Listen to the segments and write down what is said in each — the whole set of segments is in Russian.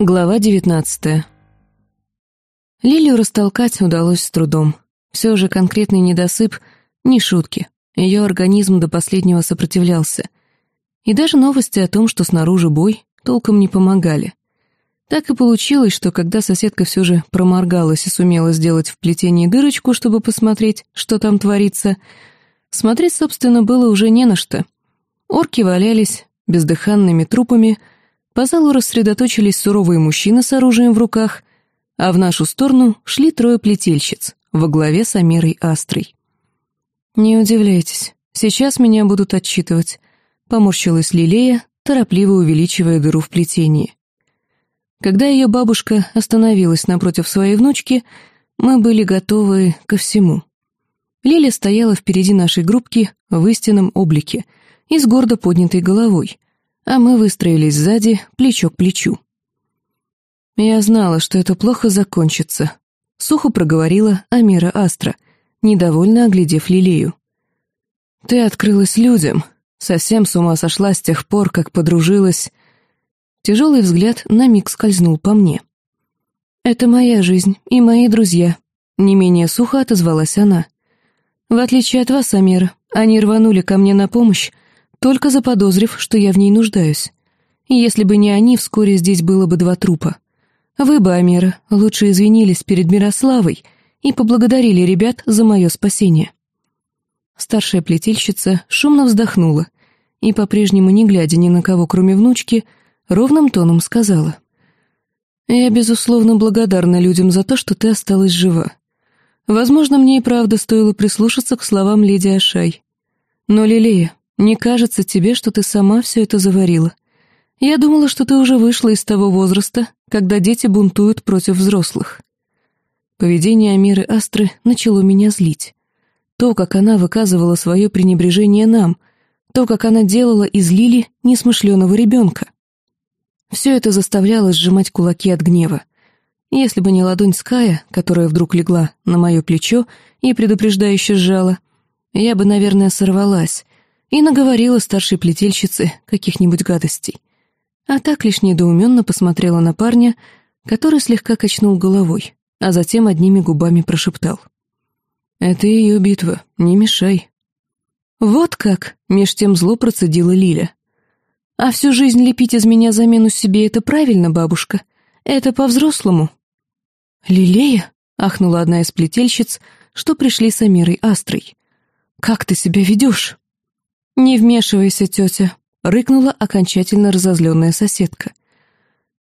Глава девятнадцатая. Лилию растолкать удалось с трудом. Все же конкретный недосып — не шутки. Ее организм до последнего сопротивлялся. И даже новости о том, что снаружи бой, толком не помогали. Так и получилось, что когда соседка все же проморгалась и сумела сделать в плетении дырочку, чтобы посмотреть, что там творится, смотреть, собственно, было уже не на что. Орки валялись бездыханными трупами — по залу рассредоточились суровые мужчины с оружием в руках, а в нашу сторону шли трое плетельщиц во главе с Амирой Астрой. «Не удивляйтесь, сейчас меня будут отчитывать», — поморщилась Лилея, торопливо увеличивая дыру в плетении. Когда ее бабушка остановилась напротив своей внучки, мы были готовы ко всему. Лиля стояла впереди нашей группки в истинном облике и с гордо поднятой головой, а мы выстроились сзади, плечо к плечу. Я знала, что это плохо закончится. Сухо проговорила Амира Астра, недовольно оглядев Лилею. «Ты открылась людям, совсем с ума сошла с тех пор, как подружилась...» Тяжелый взгляд на миг скользнул по мне. «Это моя жизнь и мои друзья», — не менее сухо отозвалась она. «В отличие от вас, Амира, они рванули ко мне на помощь, только заподозрив, что я в ней нуждаюсь. Если бы не они, вскоре здесь было бы два трупа. Вы бы, Амира, лучше извинились перед Мирославой и поблагодарили ребят за мое спасение. Старшая плетельщица шумно вздохнула и, по-прежнему не глядя ни на кого, кроме внучки, ровным тоном сказала. «Я, безусловно, благодарна людям за то, что ты осталась жива. Возможно, мне и правда стоило прислушаться к словам леди Ашай. Но, Лилея, не кажется тебе, что ты сама все это заварила? Я думала, что ты уже вышла из того возраста, когда дети бунтуют против взрослых. Поведение Амиры Астры начало меня злить. То, как она выказывала свое пренебрежение нам, то, как она делала из Лили несмышленого ребенка. Все это заставляло сжимать кулаки от гнева. Если бы не ладонь Ская, которая вдруг легла на мое плечо и предупреждающе сжала, я бы, наверное, сорвалась и наговорила старшей плетельщице каких-нибудь гадостей. А так лишь недоуменно посмотрела на парня, который слегка качнул головой, а затем одними губами прошептал. «Это ее битва, не мешай». «Вот как!» — меж тем зло процедила Лиля. «А всю жизнь лепить из меня замену себе — это правильно, бабушка? Это по-взрослому?» «Лилея?» — ахнула одна из плетельщиц, что пришли с Амирой Астрой. «Как ты себя ведешь?» «Не вмешивайся, тетя», — рыкнула окончательно разозленная соседка.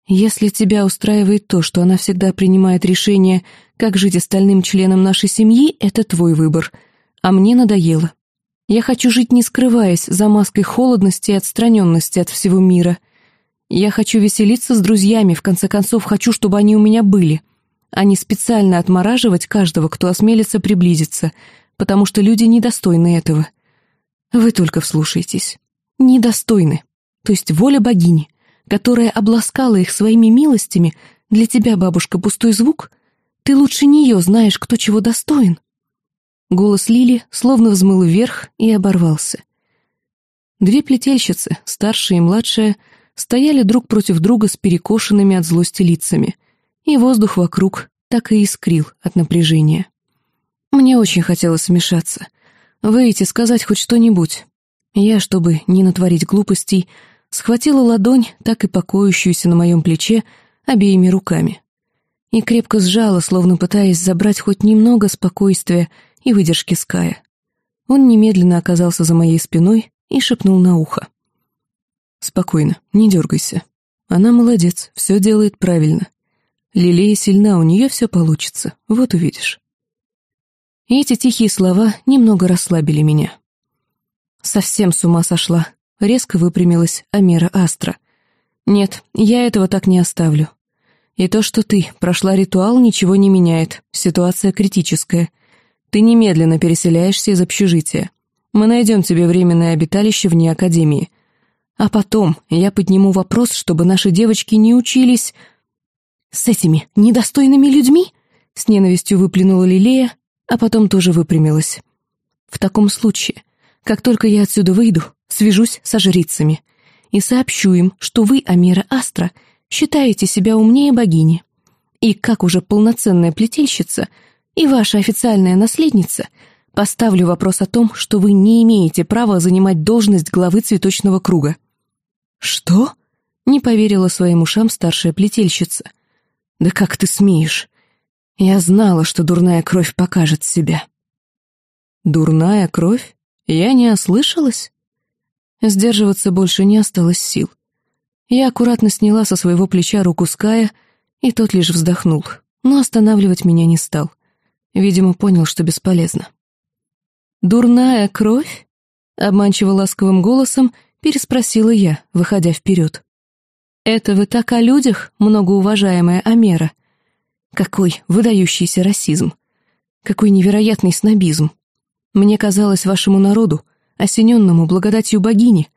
«Если тебя устраивает то, что она всегда принимает решение, как жить остальным членам нашей семьи, это твой выбор. А мне надоело. Я хочу жить не скрываясь за маской холодности и отстраненности от всего мира. Я хочу веселиться с друзьями, в конце концов хочу, чтобы они у меня были, а не специально отмораживать каждого, кто осмелится приблизиться, потому что люди недостойны этого». Вы только вслушайтесь. Недостойны. То есть воля богини, которая обласкала их своими милостями, для тебя, бабушка, пустой звук? Ты лучше нее знаешь, кто чего достоин. Голос Лили словно взмыл вверх и оборвался. Две плетельщицы, старшая и младшая, стояли друг против друга с перекошенными от злости лицами, и воздух вокруг так и искрил от напряжения. Мне очень хотелось вмешаться — Выйти, сказать хоть что-нибудь. Я, чтобы не натворить глупостей, схватила ладонь, так и покоящуюся на моем плече, обеими руками. И крепко сжала, словно пытаясь забрать хоть немного спокойствия и выдержки Ская. Он немедленно оказался за моей спиной и шепнул на ухо. «Спокойно, не дергайся. Она молодец, все делает правильно. Лилея сильна, у нее все получится, вот увидишь». И эти тихие слова немного расслабили меня. Совсем с ума сошла. Резко выпрямилась Амира Астра. Нет, я этого так не оставлю. И то, что ты прошла ритуал, ничего не меняет. Ситуация критическая. Ты немедленно переселяешься из общежития. Мы найдем тебе временное обиталище вне академии. А потом я подниму вопрос, чтобы наши девочки не учились... С этими недостойными людьми? С ненавистью выплюнула Лилея, а потом тоже выпрямилась. В таком случае, как только я отсюда выйду, свяжусь со жрицами и сообщу им, что вы, Амира Астра, считаете себя умнее богини. И как уже полноценная плетельщица и ваша официальная наследница, поставлю вопрос о том, что вы не имеете права занимать должность главы цветочного круга». «Что?» — не поверила своим ушам старшая плетельщица. «Да как ты смеешь? Я знала, что дурная кровь покажет себя». «Дурная кровь? Я не ослышалась?» Сдерживаться больше не осталось сил. Я аккуратно сняла со своего плеча руку Ская, и тот лишь вздохнул, но останавливать меня не стал. Видимо, понял, что бесполезно. «Дурная кровь?» — обманчиво ласковым голосом переспросила я, выходя вперед. «Это вы так о людях, многоуважаемая Амера? Какой выдающийся расизм! Какой невероятный снобизм! Мне казалось, вашему народу, осененному благодатью богини,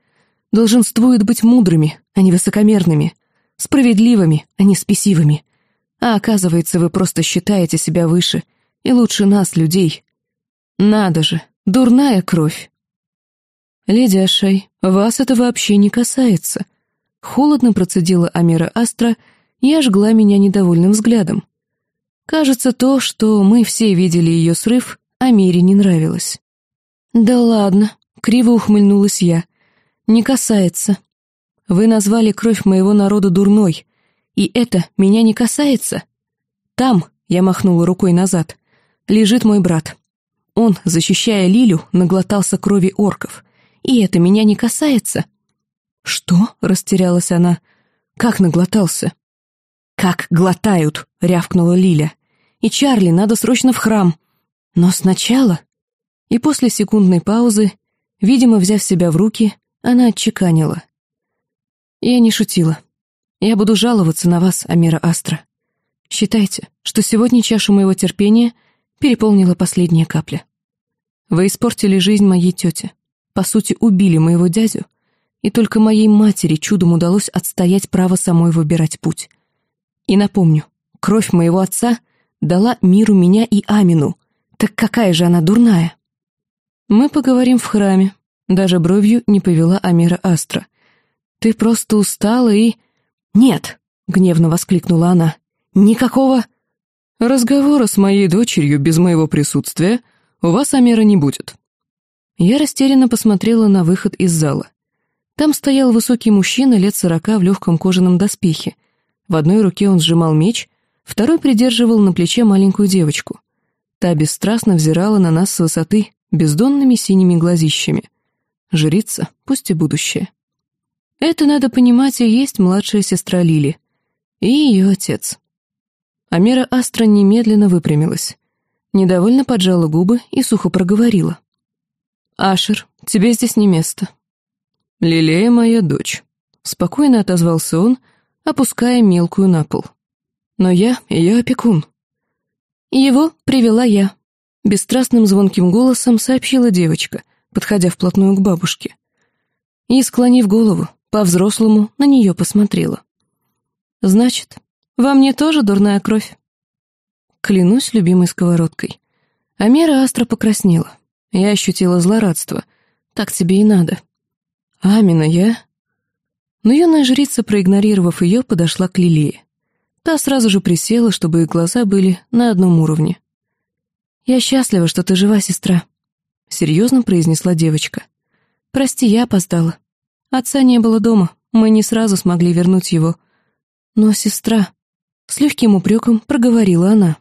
долженствует быть мудрыми, а не высокомерными, справедливыми, а не спесивыми. А оказывается, вы просто считаете себя выше и лучше нас, людей. Надо же, дурная кровь. Леди Ашай, вас это вообще не касается. Холодно процедила Амира Астра и ожгла меня недовольным взглядом. Кажется, то, что мы все видели ее срыв, Амире не нравилось. «Да ладно», — криво ухмыльнулась я. «Не касается. Вы назвали кровь моего народа дурной, и это меня не касается. Там, — я махнула рукой назад, — лежит мой брат. Он, защищая Лилю, наглотался крови орков, и это меня не касается». «Что?» — растерялась она. «Как наглотался?» «Как глотают!» — рявкнула Лиля. «И Чарли, надо срочно в храм!» «Но сначала...» И после секундной паузы, видимо, взяв себя в руки, она отчеканила. «Я не шутила. Я буду жаловаться на вас, Амира Астра. Считайте, что сегодня чашу моего терпения переполнила последняя капля. Вы испортили жизнь моей тете, по сути, убили моего дядю, и только моей матери чудом удалось отстоять право самой выбирать путь. И напомню, кровь моего отца дала миру меня и Амину, так какая же она дурная? Мы поговорим в храме, даже бровью не повела Амира Астра. Ты просто устала и... Нет, гневно воскликнула она. Никакого... Разговора с моей дочерью без моего присутствия у вас, Амира, не будет. Я растерянно посмотрела на выход из зала. Там стоял высокий мужчина лет сорока в легком кожаном доспехе. В одной руке он сжимал меч, второй придерживал на плече маленькую девочку. Та бесстрастно взирала на нас с высоты бездонными синими глазищами. Жрица, пусть и будущее. Это, надо понимать, и есть младшая сестра Лили. И ее отец. Амера Астра немедленно выпрямилась. Недовольно поджала губы и сухо проговорила. «Ашер, тебе здесь не место. «Лилея моя дочь», — спокойно отозвался он, опуская мелкую на пол. «Но я ее опекун». «Его привела я», — бесстрастным звонким голосом сообщила девочка, подходя вплотную к бабушке. И, склонив голову, по-взрослому на нее посмотрела. «Значит, во мне тоже дурная кровь?» Клянусь любимой сковородкой. Амера Астра покраснела. Я ощутила злорадство. Так тебе и надо. «Амина, я...» Но юная жрица, проигнорировав ее, подошла к Лилии. Та сразу же присела, чтобы их глаза были на одном уровне. «Я счастлива, что ты жива, сестра», — серьезно произнесла девочка. «Прости, я опоздала. Отца не было дома, мы не сразу смогли вернуть его. Но, сестра...» С легким упреком проговорила она.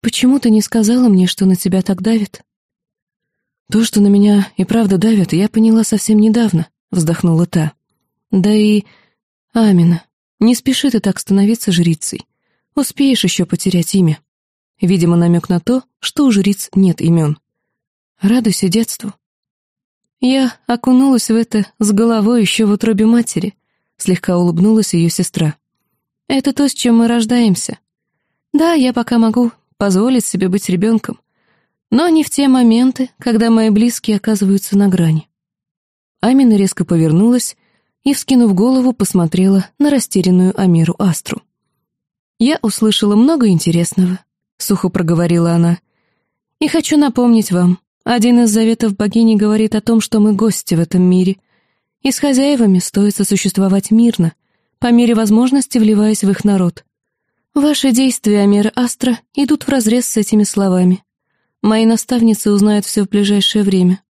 «Почему ты не сказала мне, что на тебя так давит?» «То, что на меня и правда давят, я поняла совсем недавно», — вздохнула та. «Да и... Амина, не спеши ты так становиться жрицей. Успеешь еще потерять имя». Видимо, намек на то, что у жриц нет имен. Радуйся детству. Я окунулась в это с головой еще в утробе матери, слегка улыбнулась ее сестра. Это то, с чем мы рождаемся. Да, я пока могу позволить себе быть ребенком, но не в те моменты, когда мои близкие оказываются на грани. Амина резко повернулась и, вскинув голову, посмотрела на растерянную Амиру Астру. «Я услышала много интересного», — сухо проговорила она. «И хочу напомнить вам, один из заветов богини говорит о том, что мы гости в этом мире, и с хозяевами стоит сосуществовать мирно, по мере возможности вливаясь в их народ. Ваши действия, Амир Астра, идут вразрез с этими словами. Мои наставницы узнают все в ближайшее время.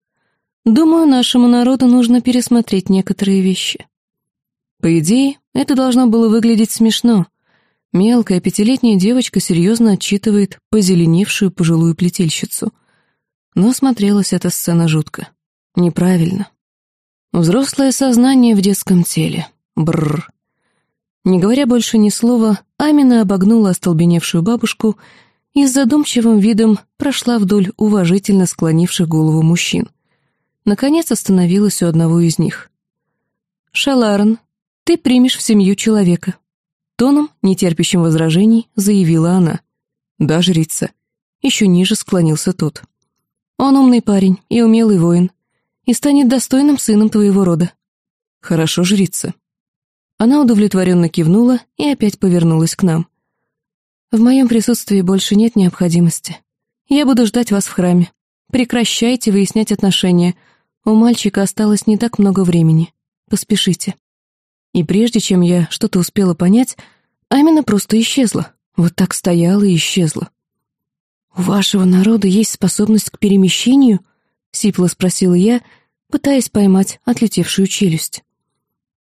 Думаю, нашему народу нужно пересмотреть некоторые вещи. По идее, это должно было выглядеть смешно. Мелкая пятилетняя девочка серьезно отчитывает позеленевшую пожилую плетельщицу. Но смотрелась эта сцена жутко. Неправильно. Взрослое сознание в детском теле. Бррр. Не говоря больше ни слова, Амина обогнула остолбеневшую бабушку и с задумчивым видом прошла вдоль уважительно склонивших голову мужчин. Наконец остановилась у одного из них. «Шаларн, ты примешь в семью человека», — тоном, нетерпящим возражений, заявила она. «Да, жрица». Еще ниже склонился тот. «Он умный парень и умелый воин, и станет достойным сыном твоего рода». «Хорошо, жрица». Она удовлетворенно кивнула и опять повернулась к нам. «В моем присутствии больше нет необходимости. Я буду ждать вас в храме. Прекращайте выяснять отношения. У мальчика осталось не так много времени. Поспешите». И прежде чем я что-то успела понять, Амина просто исчезла. Вот так стояла и исчезла. «У вашего народа есть способность к перемещению?» — сипло спросила я, пытаясь поймать отлетевшую челюсть.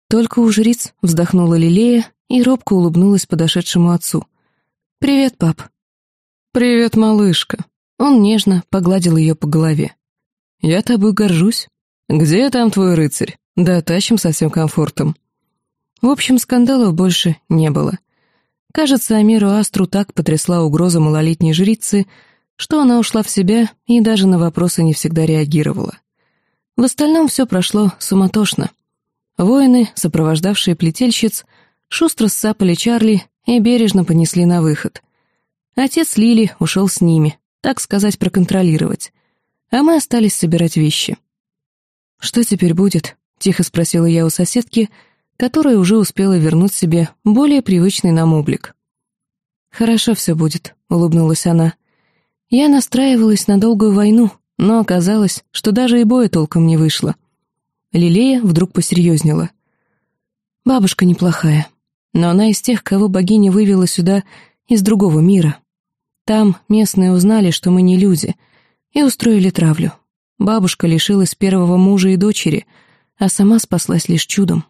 Только у жриц вздохнула Лилея и робко улыбнулась подошедшему отцу. «Привет, пап». «Привет, малышка». Он нежно погладил ее по голове. «Я тобой горжусь. Где там твой рыцарь? Да тащим со всем комфортом». В общем, скандалов больше не было. Кажется, Амиру Астру так потрясла угроза малолетней жрицы, что она ушла в себя и даже на вопросы не всегда реагировала. В остальном все прошло суматошно. Воины, сопровождавшие плетельщиц, шустро сцапали Чарли и бережно понесли на выход. Отец Лили ушел с ними, так сказать, проконтролировать. А мы остались собирать вещи. «Что теперь будет?» — тихо спросила я у соседки — которая уже успела вернуть себе более привычный нам облик. «Хорошо все будет», — улыбнулась она. «Я настраивалась на долгую войну, но оказалось, что даже и боя толком не вышло». Лилея вдруг посерьезнела. «Бабушка неплохая, но она из тех, кого богиня вывела сюда из другого мира. Там местные узнали, что мы не люди, и устроили травлю. Бабушка лишилась первого мужа и дочери, а сама спаслась лишь чудом.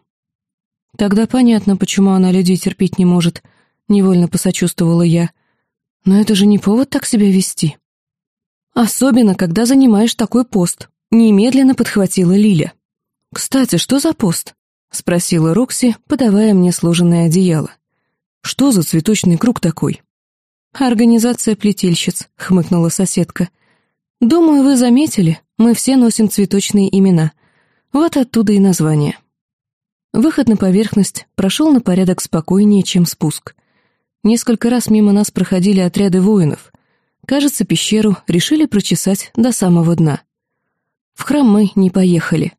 Тогда понятно, почему она людей терпеть не может, невольно посочувствовала я. Но это же не повод так себя вести. Особенно, когда занимаешь такой пост, немедленно подхватила Лиля. «Кстати, что за пост?» — спросила Рокси, подавая мне сложенное одеяло. «Что за цветочный круг такой?» «Организация плетельщиц», — хмыкнула соседка. «Думаю, вы заметили, мы все носим цветочные имена. Вот оттуда и название». Выход на поверхность прошел на порядок спокойнее, чем спуск. Несколько раз мимо нас проходили отряды воинов. Кажется, пещеру решили прочесать до самого дна. В храм мы не поехали.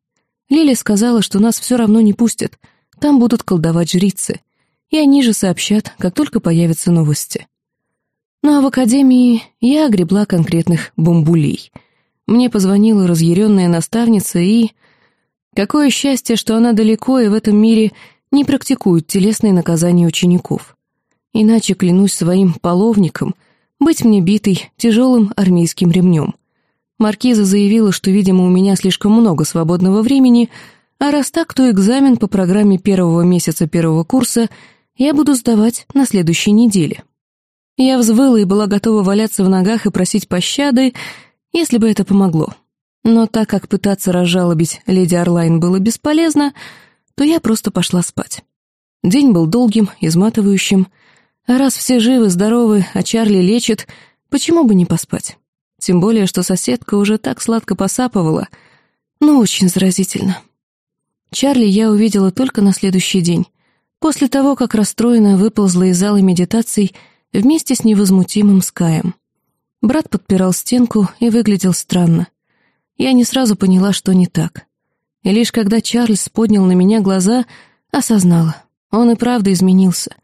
Лили сказала, что нас все равно не пустят, там будут колдовать жрицы, и они же сообщат, как только появятся новости. Ну а в академии я огребла конкретных бомбулей. Мне позвонила разъяренная наставница и... Какое счастье, что она далеко и в этом мире не практикует телесные наказания учеников. Иначе, клянусь своим половником, быть мне битой тяжелым армейским ремнем. Маркиза заявила, что, видимо, у меня слишком много свободного времени, а раз так, то экзамен по программе первого месяца первого курса я буду сдавать на следующей неделе. Я взвыла и была готова валяться в ногах и просить пощады, если бы это помогло. Но так как пытаться разжалобить леди Орлайн было бесполезно, то я просто пошла спать. День был долгим, изматывающим, а раз все живы, здоровы, а Чарли лечит, почему бы не поспать? Тем более, что соседка уже так сладко посапывала, но очень заразительно. Чарли я увидела только на следующий день, после того, как расстроена выползла из зала медитаций вместе с невозмутимым Скаем. Брат подпирал стенку и выглядел странно. Я не сразу поняла, что не так. И лишь когда Чарльз поднял на меня глаза, осознала. Он и правда изменился.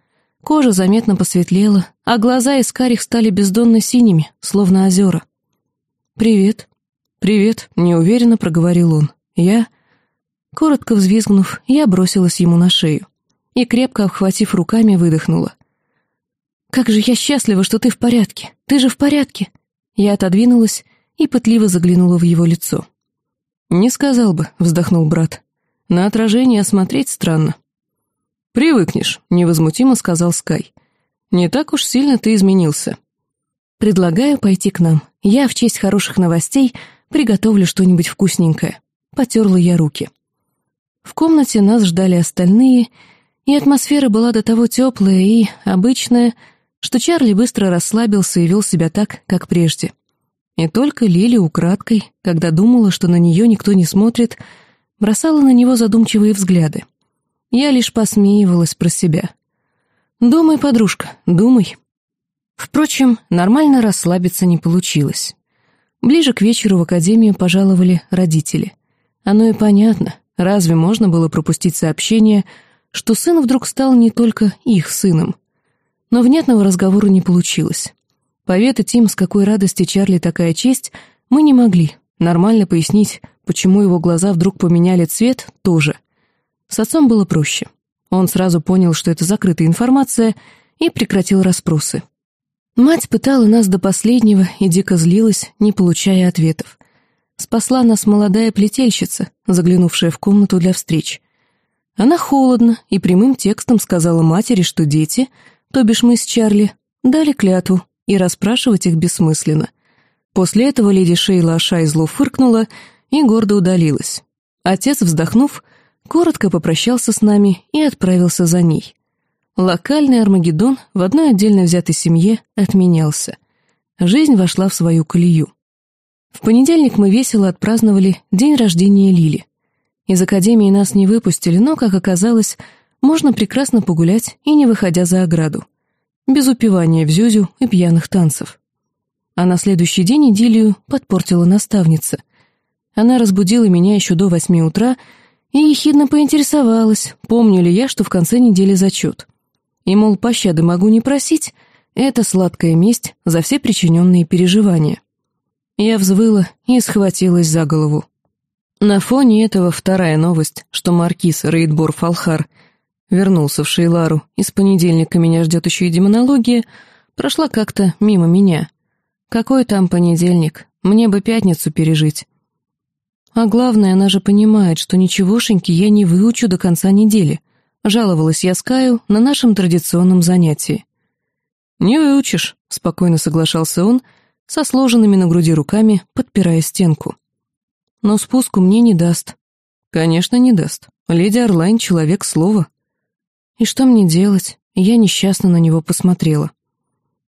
Кожа заметно посветлела, а глаза из карих стали бездонно синими, словно озера. «Привет». «Привет», — неуверенно проговорил он. «Я...» Коротко взвизгнув, я бросилась ему на шею. и, крепко обхватив руками, выдохнула. «Как же я счастлива, что ты в порядке! Ты же в порядке!» Я отодвинулась и пытливо заглянула в его лицо. «Не сказал бы», — вздохнул брат. «На отражение смотреть странно». «Привыкнешь», — невозмутимо сказал Скай. «Не так уж сильно ты изменился». «Предлагаю пойти к нам. Я в честь хороших новостей приготовлю что-нибудь вкусненькое». Потерла я руки. В комнате нас ждали остальные, и атмосфера была до того теплая и обычная, что Чарли быстро расслабился и вел себя так, как прежде. И только Лили украдкой, когда думала, что на нее никто не смотрит, бросала на него задумчивые взгляды. Я лишь посмеивалась про себя. «Думай, подружка, думай». Впрочем, нормально расслабиться не получилось. Ближе к вечеру в академию пожаловали родители. Оно и понятно, разве можно было пропустить сообщение, что сын вдруг стал не только их сыном. Но внятного разговора не получилось. Поведать им, с какой радости Чарли такая честь, мы не могли. Нормально пояснить, почему его глаза вдруг поменяли цвет, тоже. С отцом было проще. Он сразу понял, что это закрытая информация, и прекратил расспросы. Мать пытала нас до последнего и дико злилась, не получая ответов. Спасла нас молодая плетельщица, заглянувшая в комнату для встреч. Она холодно и прямым текстом сказала матери, что дети, то бишь мы с Чарли, дали клятву и расспрашивать их бессмысленно. После этого леди Шейла Ашайзло фыркнула и гордо удалилась. Отец, вздохнув, коротко попрощался с нами и отправился за ней. Локальный Армагеддон в одной отдельно взятой семье отменялся. Жизнь вошла в свою колею. В понедельник мы весело отпраздновали день рождения Лили. Из академии нас не выпустили, но, как оказалось, можно прекрасно погулять и не выходя за ограду без упивания в зюзю и пьяных танцев. А на следующий день идиллию подпортила наставница. Она разбудила меня еще до восьми утра и ехидно поинтересовалась, помню ли я, что в конце недели зачет. И, мол, пощады могу не просить, это сладкая месть за все причиненные переживания. Я взвыла и схватилась за голову. На фоне этого вторая новость, что маркиз Рейдбор Фалхар — вернулся в Шейлару, и с понедельника меня ждет еще и демонология, прошла как-то мимо меня. Какой там понедельник? Мне бы пятницу пережить. А главное, она же понимает, что ничегошеньки я не выучу до конца недели. Жаловалась я Скаю на нашем традиционном занятии. «Не выучишь», — спокойно соглашался он, со сложенными на груди руками, подпирая стенку. «Но спуску мне не даст». «Конечно, не даст. Леди Орлайн — человек слова». И что мне делать? Я несчастно на него посмотрела.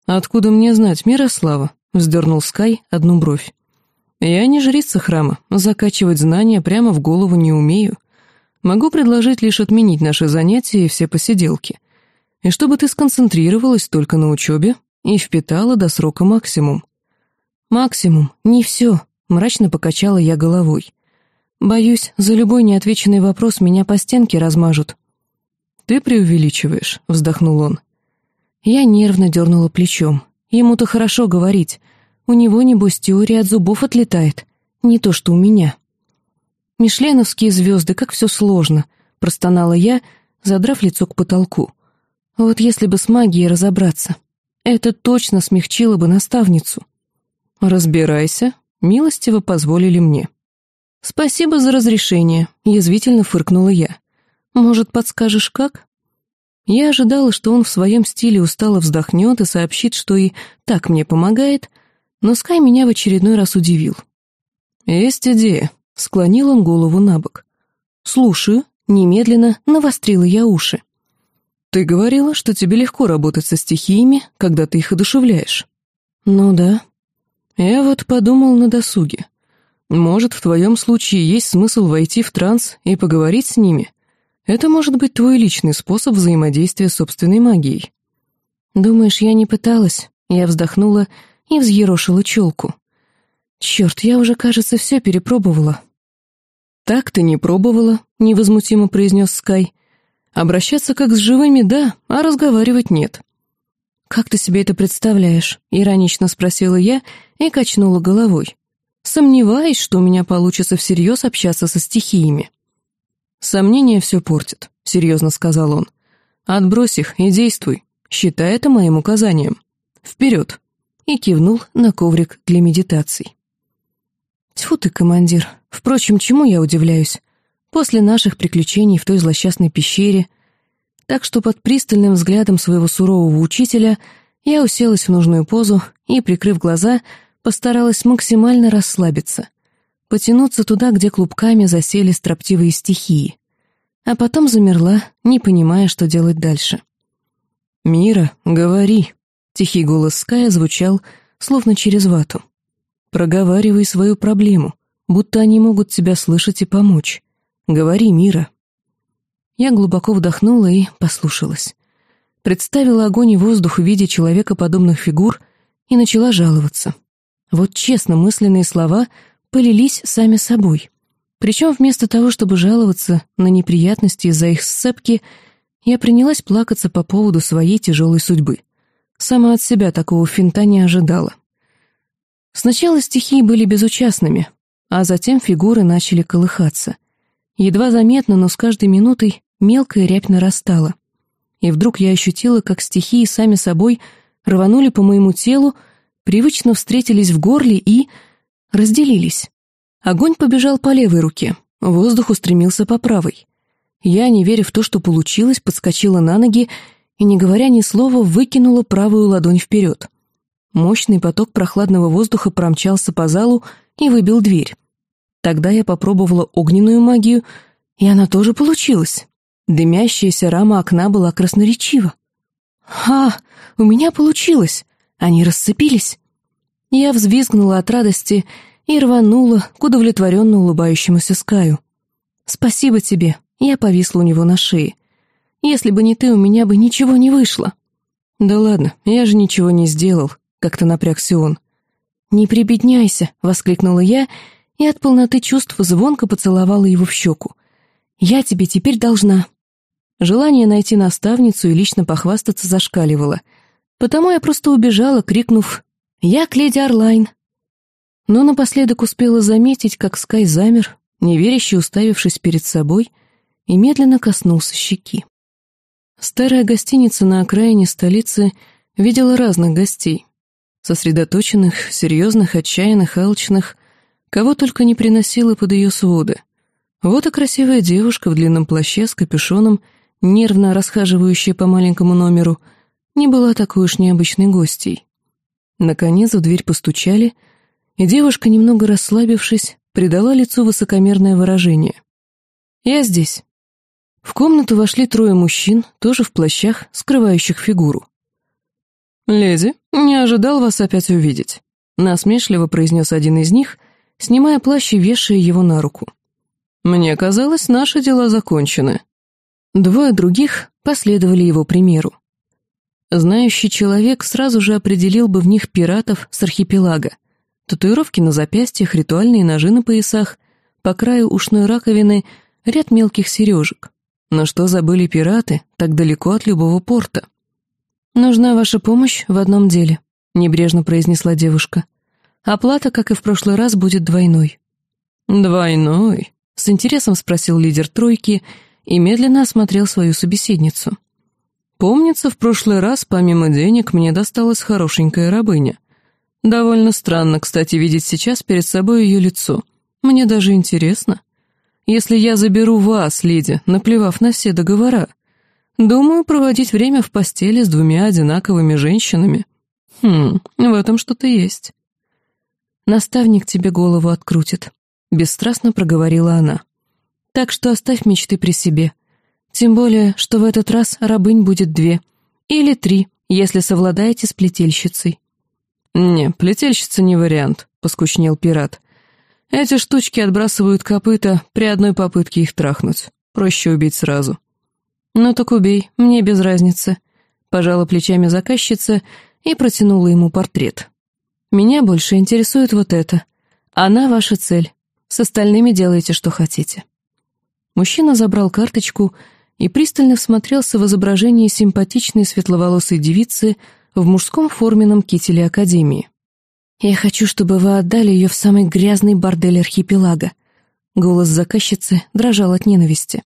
«Откуда мне знать, Мирослава?» — вздернул Скай одну бровь. «Я не жрица храма, закачивать знания прямо в голову не умею. Могу предложить лишь отменить наши занятия и все посиделки. И чтобы ты сконцентрировалась только на учебе и впитала до срока максимум». «Максимум, не все», — мрачно покачала я головой. «Боюсь, за любой неотвеченный вопрос меня по стенке размажут, «Ты преувеличиваешь», — вздохнул он. Я нервно дернула плечом. Ему-то хорошо говорить. У него, небось, теория от зубов отлетает. Не то, что у меня. «Мишленовские звезды, как все сложно», — простонала я, задрав лицо к потолку. «Вот если бы с магией разобраться, это точно смягчило бы наставницу». «Разбирайся», — милостиво позволили мне. «Спасибо за разрешение», — язвительно фыркнула я. «Может, подскажешь, как?» Я ожидала, что он в своем стиле устало вздохнет и сообщит, что и так мне помогает, но Скай меня в очередной раз удивил. «Есть идея», — склонил он голову на бок. «Слушаю», — немедленно навострила я уши. «Ты говорила, что тебе легко работать со стихиями, когда ты их одушевляешь». «Ну да». Я вот подумал на досуге. Может, в твоем случае есть смысл войти в транс и поговорить с ними, это может быть твой личный способ взаимодействия с собственной магией. Думаешь, я не пыталась? Я вздохнула и взъерошила челку. Черт, я уже, кажется, все перепробовала. Так ты не пробовала, невозмутимо произнес Скай. Обращаться как с живыми, да, а разговаривать нет. «Как ты себе это представляешь?» — иронично спросила я и качнула головой. Сомневаюсь, что у меня получится всерьез общаться со стихиями. «Сомнения все портят», — серьезно сказал он. отбрось их и действуй. Считай это моим указанием. Вперед!» И кивнул на коврик для медитаций. Тьфу ты, командир. Впрочем, чему я удивляюсь? После наших приключений в той злосчастной пещере. Так что под пристальным взглядом своего сурового учителя я уселась в нужную позу и, прикрыв глаза, постаралась максимально расслабиться. Потянуться туда, где клубками засели строптивые стихии. А потом замерла, не понимая, что делать дальше. «Мира, говори!» — тихий голос Ская звучал, словно через вату. «Проговаривай свою проблему, будто они могут тебя слышать и помочь. Говори, Мира!» Я глубоко вдохнула и послушалась. Представила огонь и воздух в виде человекоподобных фигур и начала жаловаться. Вот честно, мысленные слова полились сами собой. Причем вместо того, чтобы жаловаться на неприятности из-за их сцепки, я принялась плакаться по поводу своей тяжелой судьбы. Сама от себя такого финта не ожидала. Сначала стихии были безучастными, а затем фигуры начали колыхаться. Едва заметно, но с каждой минутой мелкая рябь нарастала. И вдруг я ощутила, как стихии сами собой рванули по моему телу, привычно встретились в горле и... разделились. Огонь побежал по левой руке, воздух устремился по правой. Я, не веря в то, что получилось, подскочила на ноги и, не говоря ни слова, выкинула правую ладонь вперед. Мощный поток прохладного воздуха промчался по залу и выбил дверь. Тогда я попробовала огненную магию, и она тоже получилась. Дымящаяся рама окна была красноречива. «Ха! У меня получилось! Они расцепились!» Я взвизгнула от радости и рванула к удовлетворенно улыбающемуся Скаю. «Спасибо тебе!» Я повисла у него на шее. «Если бы не ты, у меня бы ничего не вышло». «Да ладно, я же ничего не сделал», — как-то напрягся он. «Не прибедняйся», — воскликнула я, и от полноты чувств звонко поцеловала его в щеку. «Я тебе теперь должна». Желание найти наставницу и лично похвастаться зашкаливало. Потому я просто убежала, крикнув «Я к леди Орлайн». Но напоследок успела заметить, как Скай замер, неверяще уставившись перед собой — и медленно коснулся щеки. Старая гостиница на окраине столицы видела разных гостей. Сосредоточенных, серьезных, отчаянных, алчных, кого только не приносила под ее своды. Вот и красивая девушка в длинном плаще с капюшоном, нервно расхаживающая по маленькому номеру, не была такой уж необычной гостьей. Наконец в дверь постучали, и девушка, немного расслабившись, придала лицу высокомерное выражение. «Я здесь». В комнату вошли трое мужчин, тоже в плащах, скрывающих фигуру. «Леди, не ожидал вас опять увидеть», — насмешливо произнес один из них, снимая плащ и вешая его на руку. «Мне казалось, наши дела закончены». Двое других последовали его примеру. Знающий человек сразу же определил бы в них пиратов с архипелага. Татуировки на запястьях, ритуальные ножи на поясах, по краю ушной раковины ряд мелких сережек. Но что забыли пираты так далеко от любого порта? «Нужна ваша помощь в одном деле», — небрежно произнесла девушка. «Оплата, как и в прошлый раз, будет двойной». «Двойной?» — с интересом спросил лидер тройки и медленно осмотрел свою собеседницу. «Помнится, в прошлый раз, помимо денег, мне досталась хорошенькая рабыня. Довольно странно, кстати, видеть сейчас перед собой ее лицо. Мне даже интересно» если я заберу вас, леди, наплевав на все договора? Думаю, проводить время в постели с двумя одинаковыми женщинами. Хм, в этом что-то есть. Наставник тебе голову открутит, бесстрастно проговорила она. Так что оставь мечты при себе. Тем более, что в этот раз рабынь будет две. Или три, если совладаете с плетельщицей. «Не, плетельщица не вариант», — поскучнел пират. Эти штучки отбрасывают копыта при одной попытке их трахнуть. Проще убить сразу. Ну так убей, мне без разницы. Пожала плечами заказчица и протянула ему портрет. Меня больше интересует вот это. Она ваша цель. С остальными делайте, что хотите. Мужчина забрал карточку и пристально всмотрелся в изображение симпатичной светловолосой девицы в мужском форменном кителе Академии. «Я хочу, чтобы вы отдали ее в самый грязный бордель архипелага». Голос заказчицы дрожал от ненависти.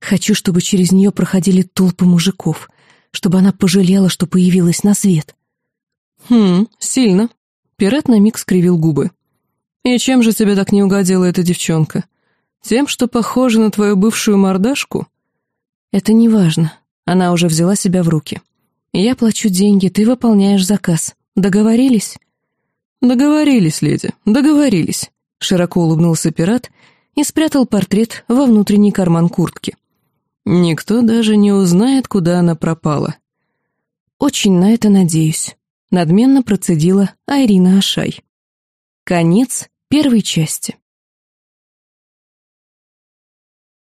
Хочу, чтобы через нее проходили толпы мужиков, чтобы она пожалела, что появилась на свет. Хм, сильно. Пират на миг скривил губы. И чем же тебе так не угодила эта девчонка? Тем, что похожа на твою бывшую мордашку? Это не важно. Она уже взяла себя в руки. Я плачу деньги, ты выполняешь заказ. Договорились? Договорились, леди, договорились. Широко улыбнулся пират и спрятал портрет во внутренний карман куртки. Никто даже не узнает, куда она пропала. Очень на это надеюсь. Надменно процедила Айрина Ашай. Конец первой части.